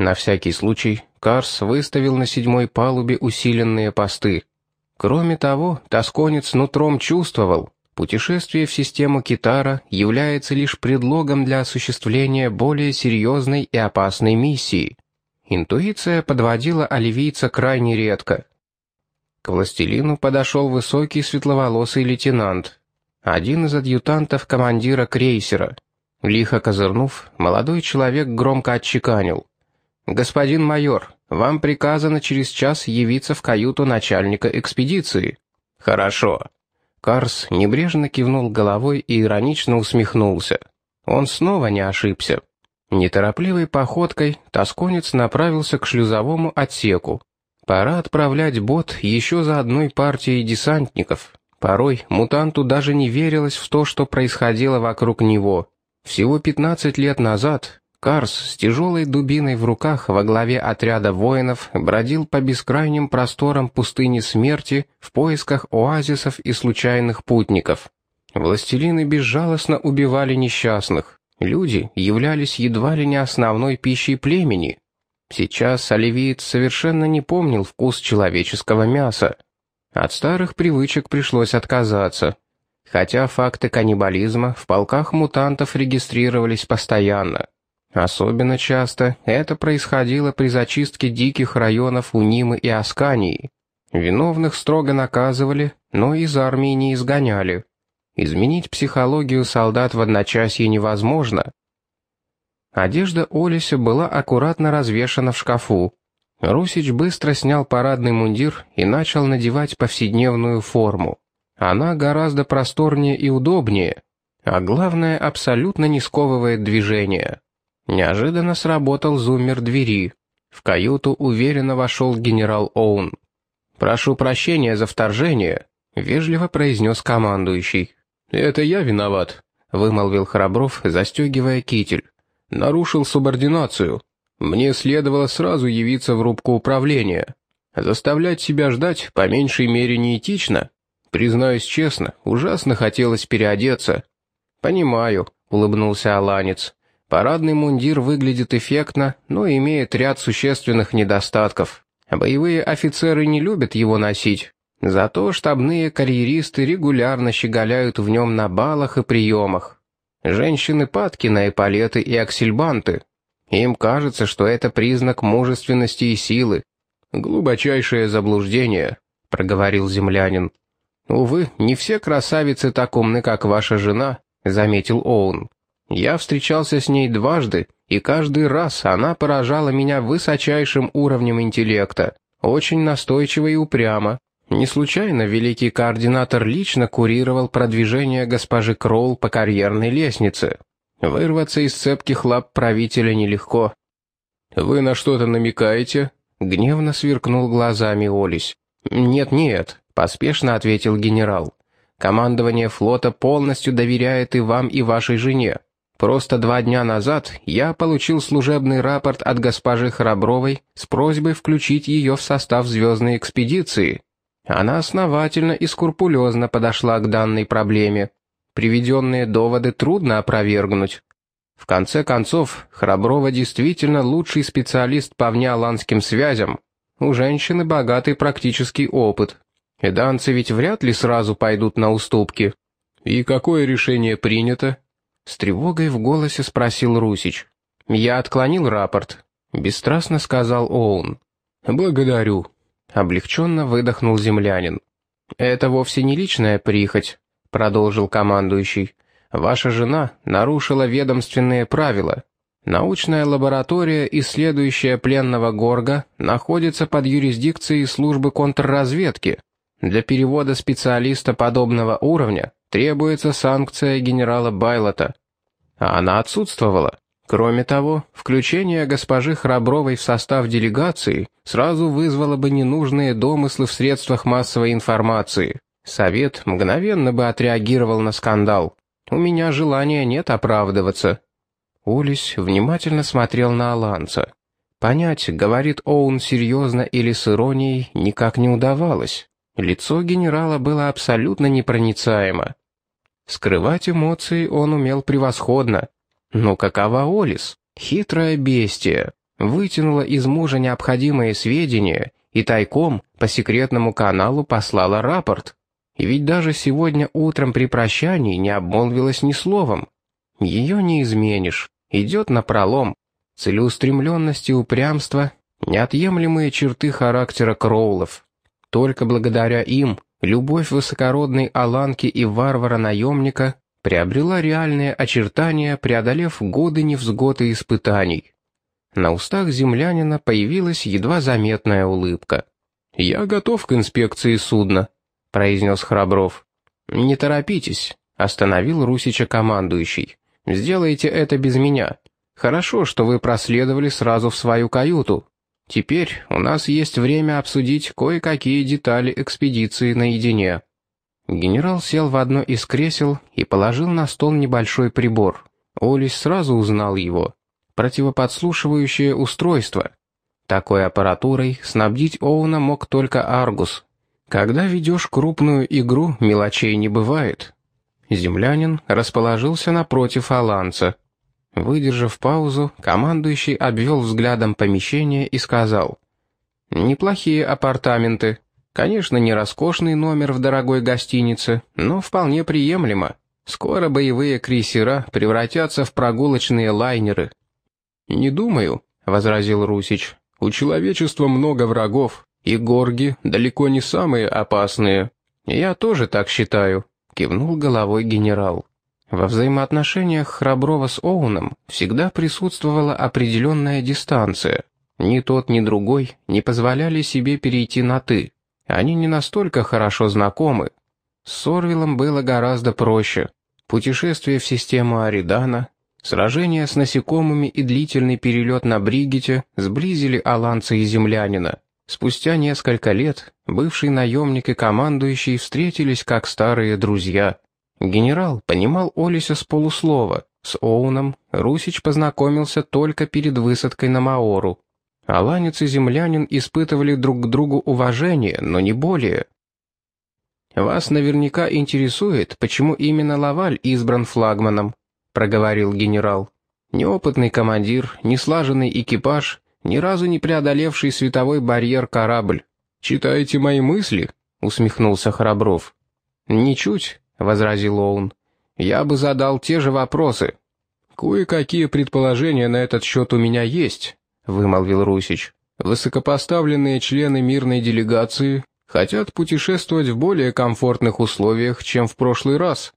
На всякий случай Карс выставил на седьмой палубе усиленные посты. Кроме того, тосконец нутром чувствовал, путешествие в систему Китара является лишь предлогом для осуществления более серьезной и опасной миссии. Интуиция подводила оливийца крайне редко. К властелину подошел высокий светловолосый лейтенант, один из адъютантов командира крейсера. Лихо козырнув, молодой человек громко отчеканил. «Господин майор, вам приказано через час явиться в каюту начальника экспедиции». «Хорошо». Карс небрежно кивнул головой и иронично усмехнулся. Он снова не ошибся. Неторопливой походкой тосконец направился к шлюзовому отсеку. Пора отправлять бот еще за одной партией десантников. Порой мутанту даже не верилось в то, что происходило вокруг него. Всего 15 лет назад Карс с тяжелой дубиной в руках во главе отряда воинов бродил по бескрайним просторам пустыни смерти в поисках оазисов и случайных путников. Властелины безжалостно убивали несчастных. Люди являлись едва ли не основной пищей племени. Сейчас оливиец совершенно не помнил вкус человеческого мяса. От старых привычек пришлось отказаться. Хотя факты каннибализма в полках мутантов регистрировались постоянно. Особенно часто это происходило при зачистке диких районов Унимы и Аскании. Виновных строго наказывали, но из армии не изгоняли. Изменить психологию солдат в одночасье невозможно. Одежда Олеся была аккуратно развешана в шкафу. Русич быстро снял парадный мундир и начал надевать повседневную форму. Она гораздо просторнее и удобнее, а главное, абсолютно не сковывает движение. Неожиданно сработал зуммер двери. В каюту уверенно вошел генерал Оун. «Прошу прощения за вторжение», — вежливо произнес командующий. «Это я виноват», — вымолвил Храбров, застегивая китель. «Нарушил субординацию. Мне следовало сразу явиться в рубку управления. Заставлять себя ждать по меньшей мере неэтично. Признаюсь честно, ужасно хотелось переодеться». «Понимаю», — улыбнулся Аланец. «Парадный мундир выглядит эффектно, но имеет ряд существенных недостатков. Боевые офицеры не любят его носить. Зато штабные карьеристы регулярно щеголяют в нем на балах и приемах. Женщины падки на эполеты и аксельбанты. Им кажется, что это признак мужественности и силы. «Глубочайшее заблуждение», — проговорил землянин. «Увы, не все красавицы так умны, как ваша жена», — заметил Оун. «Я встречался с ней дважды, и каждый раз она поражала меня высочайшим уровнем интеллекта, очень настойчиво и упрямо. Не случайно великий координатор лично курировал продвижение госпожи Кролл по карьерной лестнице. Вырваться из цепких лап правителя нелегко. «Вы на что-то намекаете?» — гневно сверкнул глазами Олесь. «Нет-нет», — поспешно ответил генерал. «Командование флота полностью доверяет и вам, и вашей жене. Просто два дня назад я получил служебный рапорт от госпожи Храбровой с просьбой включить ее в состав звездной экспедиции. Она основательно и скрупулезно подошла к данной проблеме. Приведенные доводы трудно опровергнуть. В конце концов, Храброва действительно лучший специалист по внеоландским связям. У женщины богатый практический опыт. Эданцы ведь вряд ли сразу пойдут на уступки. «И какое решение принято?» С тревогой в голосе спросил Русич. «Я отклонил рапорт», — бесстрастно сказал Оун. «Благодарю», — облегченно выдохнул землянин. «Это вовсе не личная прихоть», — продолжил командующий. «Ваша жена нарушила ведомственные правила. Научная лаборатория, исследующая пленного Горга, находится под юрисдикцией службы контрразведки. Для перевода специалиста подобного уровня требуется санкция генерала Байлота. А она отсутствовала. Кроме того, включение госпожи Храбровой в состав делегации сразу вызвало бы ненужные домыслы в средствах массовой информации. Совет мгновенно бы отреагировал на скандал. У меня желания нет оправдываться». Улис внимательно смотрел на Аланца. Понять, говорит Оун серьезно или с иронией, никак не удавалось. Лицо генерала было абсолютно непроницаемо. Скрывать эмоции он умел превосходно. Но какова Олис? Хитрое бестие. вытянула из мужа необходимые сведения и тайком по секретному каналу послала рапорт. И ведь даже сегодня утром при прощании не обмолвилась ни словом. Ее не изменишь, идет на пролом. Целеустремленность и упрямство — неотъемлемые черты характера Кроулов. Только благодаря им любовь высокородной Аланки и варвара-наемника приобрела реальные очертания, преодолев годы невзгод и испытаний. На устах землянина появилась едва заметная улыбка. «Я готов к инспекции судна», — произнес Храбров. «Не торопитесь», — остановил Русича командующий. «Сделайте это без меня. Хорошо, что вы проследовали сразу в свою каюту. Теперь у нас есть время обсудить кое-какие детали экспедиции наедине». Генерал сел в одно из кресел и положил на стол небольшой прибор. Олесь сразу узнал его. Противоподслушивающее устройство. Такой аппаратурой снабдить Оуна мог только Аргус. Когда ведешь крупную игру, мелочей не бывает. Землянин расположился напротив Аланца. Выдержав паузу, командующий обвел взглядом помещение и сказал. «Неплохие апартаменты. Конечно, не роскошный номер в дорогой гостинице, но вполне приемлемо. Скоро боевые крейсера превратятся в прогулочные лайнеры». «Не думаю», — возразил Русич. «У человечества много врагов, и горги далеко не самые опасные». «Я тоже так считаю», — кивнул головой генерал. Во взаимоотношениях Храброва с Оуном всегда присутствовала определенная дистанция. Ни тот, ни другой не позволяли себе перейти на «ты». Они не настолько хорошо знакомы. С Сорвилом было гораздо проще. Путешествие в систему Аридана, сражение с насекомыми и длительный перелет на Бригете сблизили Аланца и землянина. Спустя несколько лет бывший наемник и командующий встретились как старые друзья. Генерал понимал Олися с полуслова. С Оуном Русич познакомился только перед высадкой на Маору. Аланец и землянин испытывали друг к другу уважение, но не более. «Вас наверняка интересует, почему именно Лаваль избран флагманом», — проговорил генерал. «Неопытный командир, неслаженный экипаж, ни разу не преодолевший световой барьер корабль. «Читаете мои мысли?» — усмехнулся Храбров. «Ничуть», — возразил Оун. «Я бы задал те же вопросы». «Кое-какие предположения на этот счет у меня есть», — вымолвил Русич. «Высокопоставленные члены мирной делегации хотят путешествовать в более комфортных условиях, чем в прошлый раз.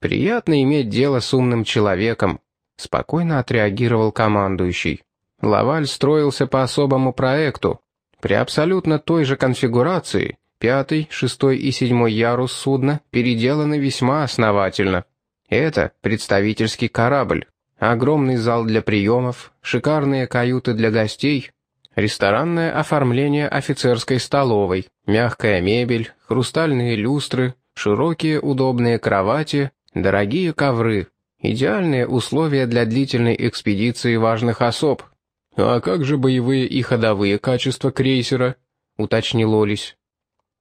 Приятно иметь дело с умным человеком», — спокойно отреагировал командующий. Лаваль строился по особому проекту. При абсолютно той же конфигурации пятый, шестой и седьмой ярус судна переделаны весьма основательно. Это представительский корабль, огромный зал для приемов, шикарные каюты для гостей, ресторанное оформление офицерской столовой, мягкая мебель, хрустальные люстры, широкие удобные кровати, дорогие ковры. Идеальные условия для длительной экспедиции важных особ. «А как же боевые и ходовые качества крейсера?» — уточнил Олесь.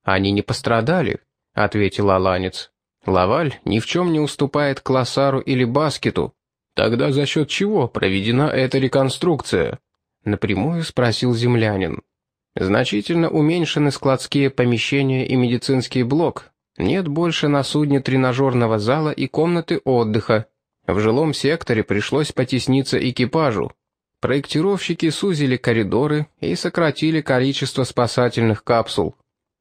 «Они не пострадали», — ответил Аланец. «Лаваль ни в чем не уступает Классару или Баскету. Тогда за счет чего проведена эта реконструкция?» — напрямую спросил землянин. «Значительно уменьшены складские помещения и медицинский блок. Нет больше на судне тренажерного зала и комнаты отдыха. В жилом секторе пришлось потесниться экипажу. Проектировщики сузили коридоры и сократили количество спасательных капсул.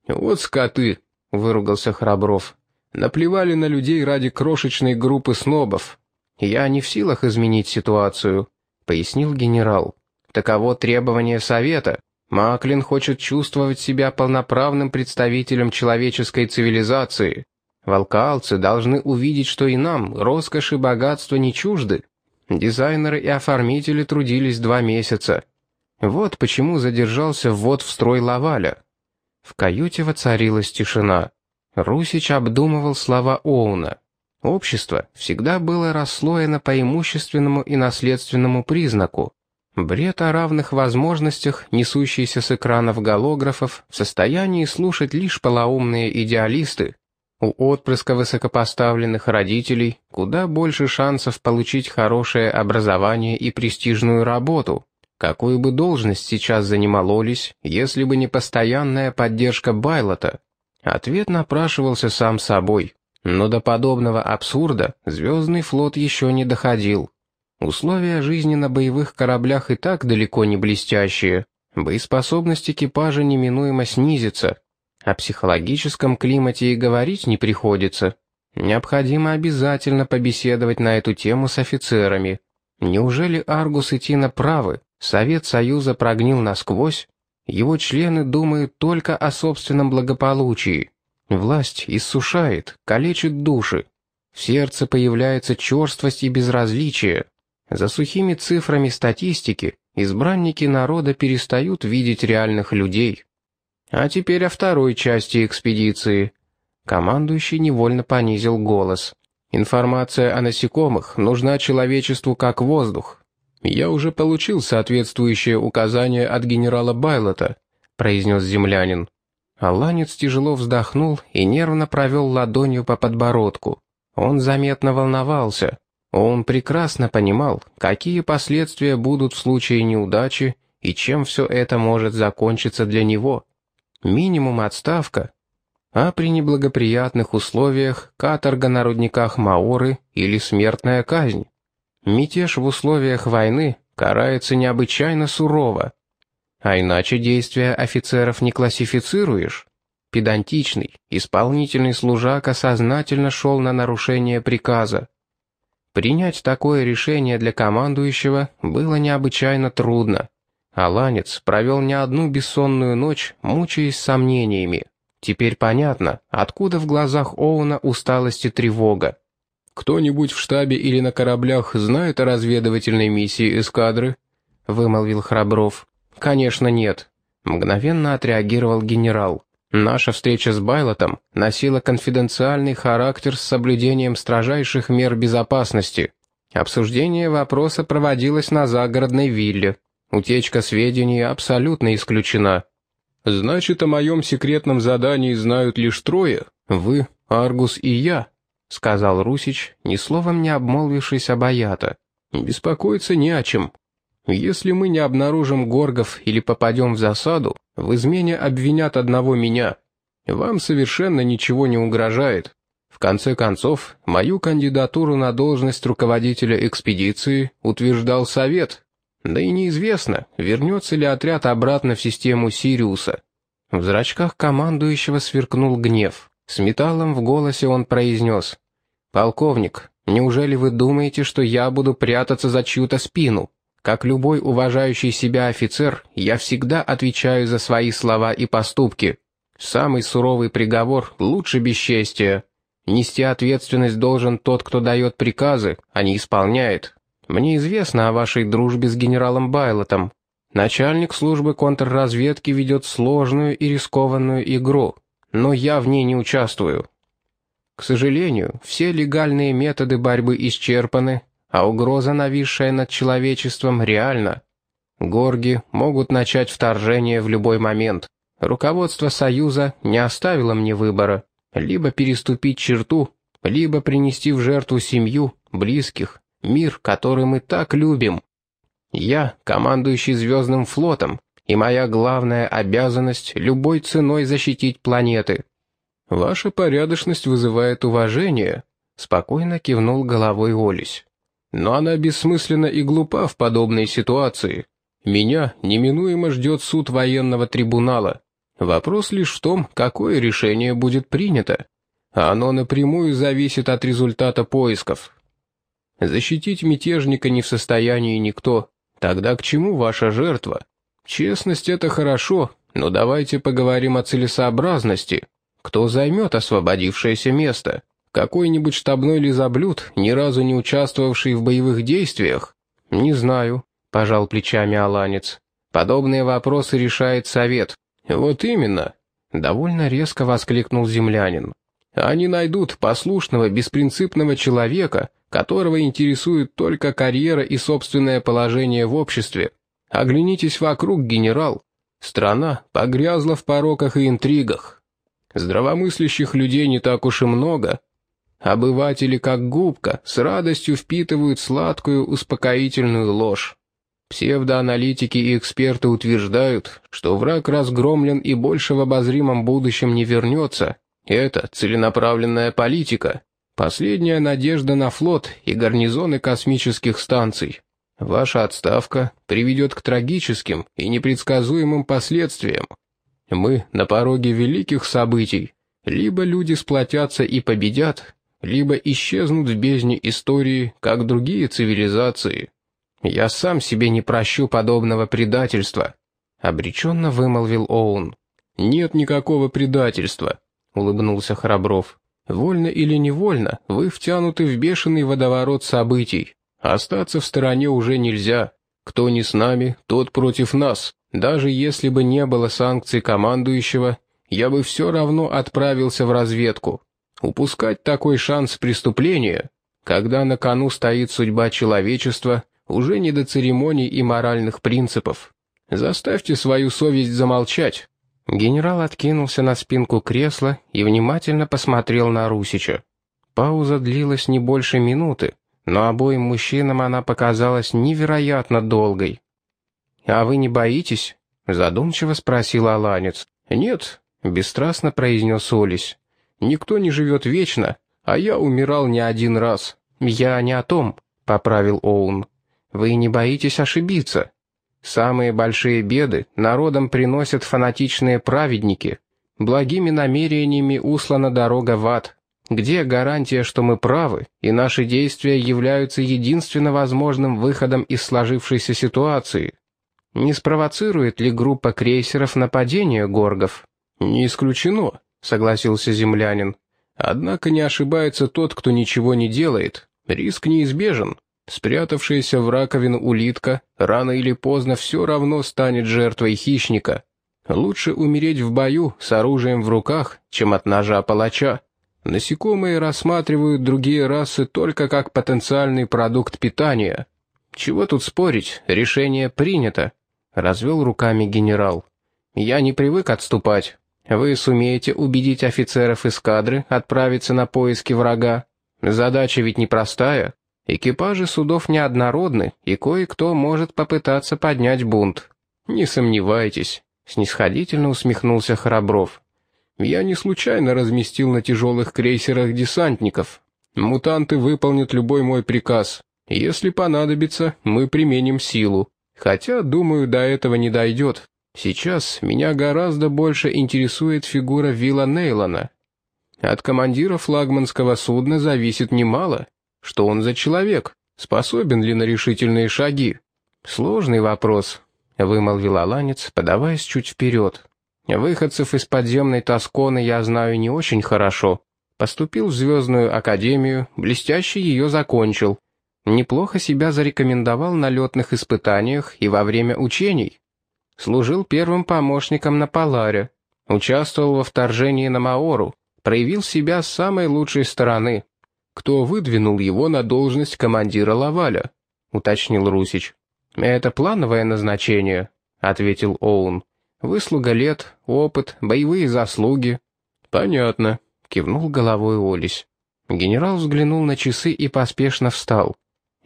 «Вот скоты!» — выругался Храбров. «Наплевали на людей ради крошечной группы снобов. Я не в силах изменить ситуацию», — пояснил генерал. «Таково требование Совета. Маклин хочет чувствовать себя полноправным представителем человеческой цивилизации. Волкалцы должны увидеть, что и нам роскошь и богатство не чужды. Дизайнеры и оформители трудились два месяца. Вот почему задержался ввод в строй Лаваля. В каюте воцарилась тишина. Русич обдумывал слова Оуна. Общество всегда было расслоено по имущественному и наследственному признаку. Бред о равных возможностях, несущийся с экранов голографов, в состоянии слушать лишь полоумные идеалисты, у отпрыска высокопоставленных родителей куда больше шансов получить хорошее образование и престижную работу. Какую бы должность сейчас занимал Олесь, если бы не постоянная поддержка Байлота? Ответ напрашивался сам собой. Но до подобного абсурда Звездный флот еще не доходил. Условия жизни на боевых кораблях и так далеко не блестящие. Боеспособность экипажа неминуемо снизится. О психологическом климате и говорить не приходится. Необходимо обязательно побеседовать на эту тему с офицерами. Неужели Аргус и Тина правы? Совет Союза прогнил насквозь? Его члены думают только о собственном благополучии. Власть иссушает, калечит души. В сердце появляется черствость и безразличие. За сухими цифрами статистики избранники народа перестают видеть реальных людей. А теперь о второй части экспедиции. Командующий невольно понизил голос. Информация о насекомых нужна человечеству как воздух. Я уже получил соответствующее указание от генерала Байлота, произнес землянин. Аланец тяжело вздохнул и нервно провел ладонью по подбородку. Он заметно волновался. Он прекрасно понимал, какие последствия будут в случае неудачи и чем все это может закончиться для него. Минимум отставка, а при неблагоприятных условиях каторга на рудниках Маоры или смертная казнь. Мятеж в условиях войны карается необычайно сурово. А иначе действия офицеров не классифицируешь. Педантичный, исполнительный служака сознательно шел на нарушение приказа. Принять такое решение для командующего было необычайно трудно. Аланец провел не одну бессонную ночь, мучаясь сомнениями. Теперь понятно, откуда в глазах Оуна усталость и тревога. «Кто-нибудь в штабе или на кораблях знает о разведывательной миссии эскадры?» — вымолвил Храбров. «Конечно нет», — мгновенно отреагировал генерал. «Наша встреча с Байлотом носила конфиденциальный характер с соблюдением строжайших мер безопасности. Обсуждение вопроса проводилось на загородной вилле. Утечка сведений абсолютно исключена». «Значит, о моем секретном задании знают лишь трое? Вы, Аргус и я», — сказал Русич, ни словом не обмолвившись об Аята. «Беспокоиться не о чем. Если мы не обнаружим горгов или попадем в засаду, в измене обвинят одного меня. Вам совершенно ничего не угрожает. В конце концов, мою кандидатуру на должность руководителя экспедиции утверждал Совет. Да и неизвестно, вернется ли отряд обратно в систему Сириуса. В зрачках командующего сверкнул гнев. С металлом в голосе он произнес. «Полковник, неужели вы думаете, что я буду прятаться за чью-то спину?» Как любой уважающий себя офицер, я всегда отвечаю за свои слова и поступки. Самый суровый приговор лучше бесчестия. Нести ответственность должен тот, кто дает приказы, а не исполняет. Мне известно о вашей дружбе с генералом Байлотом. Начальник службы контрразведки ведет сложную и рискованную игру, но я в ней не участвую. К сожалению, все легальные методы борьбы исчерпаны, а угроза, нависшая над человечеством, реальна. Горги могут начать вторжение в любой момент. Руководство Союза не оставило мне выбора. Либо переступить черту, либо принести в жертву семью, близких, мир, который мы так любим. Я, командующий Звездным флотом, и моя главная обязанность — любой ценой защитить планеты. Ваша порядочность вызывает уважение, — спокойно кивнул головой Олесь. Но она бессмысленна и глупа в подобной ситуации. Меня неминуемо ждет суд военного трибунала. Вопрос лишь в том, какое решение будет принято. Оно напрямую зависит от результата поисков. Защитить мятежника не в состоянии никто. Тогда к чему ваша жертва? Честность — это хорошо, но давайте поговорим о целесообразности. Кто займет освободившееся место? Какой-нибудь штабной лизоблюд, ни разу не участвовавший в боевых действиях? Не знаю, пожал плечами Аланец. Подобные вопросы решает совет. Вот именно, довольно резко воскликнул землянин. Они найдут послушного, беспринципного человека, которого интересует только карьера и собственное положение в обществе. Оглянитесь вокруг, генерал. Страна погрязла в пороках и интригах. Здравомыслящих людей не так уж и много, Обыватели, как губка, с радостью впитывают сладкую, успокоительную ложь. Псевдоаналитики и эксперты утверждают, что враг разгромлен и больше в обозримом будущем не вернется. Это целенаправленная политика. Последняя надежда на флот и гарнизоны космических станций. Ваша отставка приведет к трагическим и непредсказуемым последствиям. Мы на пороге великих событий. Либо люди сплотятся и победят, либо исчезнут в бездне истории, как другие цивилизации. Я сам себе не прощу подобного предательства», — обреченно вымолвил Оун. «Нет никакого предательства», — улыбнулся Храбров. «Вольно или невольно, вы втянуты в бешеный водоворот событий. Остаться в стороне уже нельзя. Кто не с нами, тот против нас. Даже если бы не было санкций командующего, я бы все равно отправился в разведку. Упускать такой шанс преступления, когда на кону стоит судьба человечества, уже не до церемоний и моральных принципов. Заставьте свою совесть замолчать». Генерал откинулся на спинку кресла и внимательно посмотрел на Русича. Пауза длилась не больше минуты, но обоим мужчинам она показалась невероятно долгой. «А вы не боитесь?» — задумчиво спросил Аланец. «Нет», — бесстрастно произнес Олесь. «Никто не живет вечно, а я умирал не один раз». «Я не о том», — поправил Оун. Вы не боитесь ошибиться. Самые большие беды народам приносят фанатичные праведники. Благими намерениями услана дорога в ад. Где гарантия, что мы правы, и наши действия являются единственно возможным выходом из сложившейся ситуации? Не спровоцирует ли группа крейсеров нападение горгов? Не исключено, согласился землянин. Однако не ошибается тот, кто ничего не делает. Риск неизбежен. Спрятавшаяся в раковину улитка рано или поздно все равно станет жертвой хищника. Лучше умереть в бою с оружием в руках, чем от ножа палача. Насекомые рассматривают другие расы только как потенциальный продукт питания. Чего тут спорить, решение принято, развел руками генерал. Я не привык отступать. Вы сумеете убедить офицеров эскадры отправиться на поиски врага. Задача ведь непростая. Экипажи судов неоднородны, и кое-кто может попытаться поднять бунт. Не сомневайтесь, снисходительно усмехнулся Храбров. Я не случайно разместил на тяжелых крейсерах десантников. Мутанты выполнят любой мой приказ. Если понадобится, мы применим силу. Хотя, думаю, до этого не дойдет. Сейчас меня гораздо больше интересует фигура Вилла Нейлона. От командира флагманского судна зависит немало, что он за человек? Способен ли на решительные шаги? Сложный вопрос, вымолвил Аланец, подаваясь чуть вперед. Выходцев из подземной Тосконы я знаю не очень хорошо. Поступил в Звездную Академию, блестяще ее закончил. Неплохо себя зарекомендовал на летных испытаниях и во время учений. Служил первым помощником на Поларе. Участвовал во вторжении на Маору. Проявил себя с самой лучшей стороны кто выдвинул его на должность командира Лаваля», — уточнил Русич. «Это плановое назначение», — ответил Оун. «Выслуга лет, опыт, боевые заслуги». «Понятно», — кивнул головой Олесь. Генерал взглянул на часы и поспешно встал.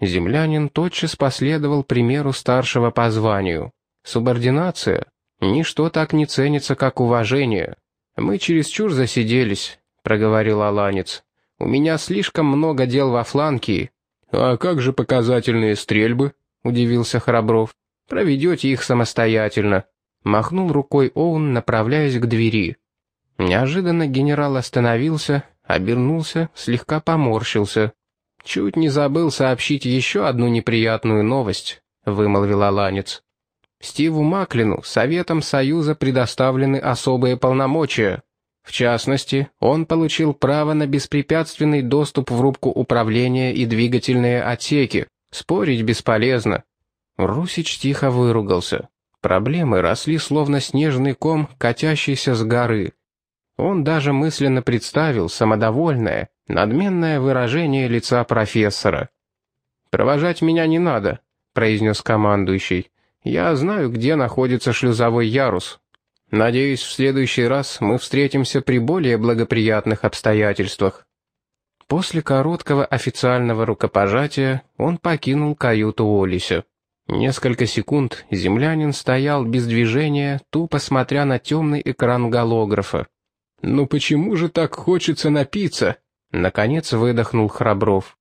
Землянин тотчас последовал примеру старшего по званию. Субординация. Ничто так не ценится, как уважение. Мы чересчур засиделись, проговорил Аланец. У меня слишком много дел во фланке». «А как же показательные стрельбы?» — удивился Храбров. «Проведете их самостоятельно». Махнул рукой Оун, направляясь к двери. Неожиданно генерал остановился, обернулся, слегка поморщился. «Чуть не забыл сообщить еще одну неприятную новость», — вымолвил Аланец. «Стиву Маклину Советом Союза предоставлены особые полномочия. В частности, он получил право на беспрепятственный доступ в рубку управления и двигательные отсеки. Спорить бесполезно. Русич тихо выругался. Проблемы росли словно снежный ком, катящийся с горы. Он даже мысленно представил самодовольное, надменное выражение лица профессора. «Провожать меня не надо», — произнес командующий. «Я знаю, где находится шлюзовой ярус. Надеюсь, в следующий раз мы встретимся при более благоприятных обстоятельствах». После короткого официального рукопожатия он покинул каюту Олися. Несколько секунд землянин стоял без движения, тупо смотря на темный экран голографа. «Ну почему же так хочется напиться?» Наконец выдохнул Храбров.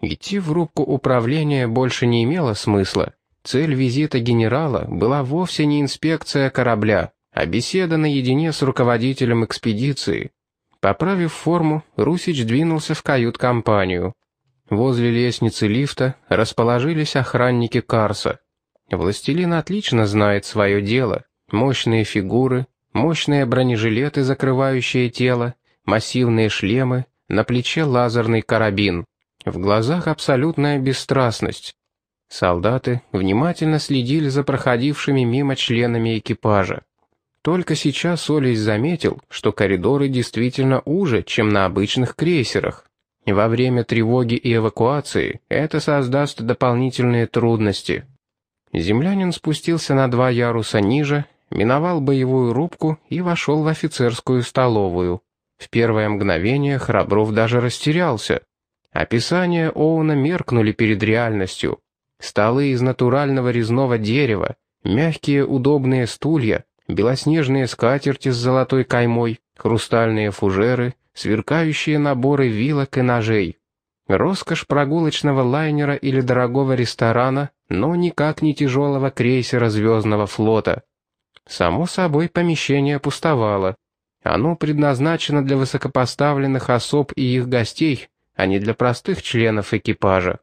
Идти в рубку управления больше не имело смысла. Цель визита генерала была вовсе не инспекция корабля, а беседа наедине с руководителем экспедиции. Поправив форму, Русич двинулся в кают-компанию. Возле лестницы лифта расположились охранники Карса. Властелин отлично знает свое дело. Мощные фигуры, мощные бронежилеты, закрывающие тело, массивные шлемы, на плече лазерный карабин. В глазах абсолютная бесстрастность. Солдаты внимательно следили за проходившими мимо членами экипажа. Только сейчас Олесь заметил, что коридоры действительно уже, чем на обычных крейсерах. Во время тревоги и эвакуации это создаст дополнительные трудности. Землянин спустился на два яруса ниже, миновал боевую рубку и вошел в офицерскую столовую. В первое мгновение Храбров даже растерялся. Описания Оуна меркнули перед реальностью. Столы из натурального резного дерева, мягкие удобные стулья, белоснежные скатерти с золотой каймой, хрустальные фужеры, сверкающие наборы вилок и ножей. Роскошь прогулочного лайнера или дорогого ресторана, но никак не тяжелого крейсера Звездного флота. Само собой, помещение пустовало. Оно предназначено для высокопоставленных особ и их гостей, а не для простых членов экипажа.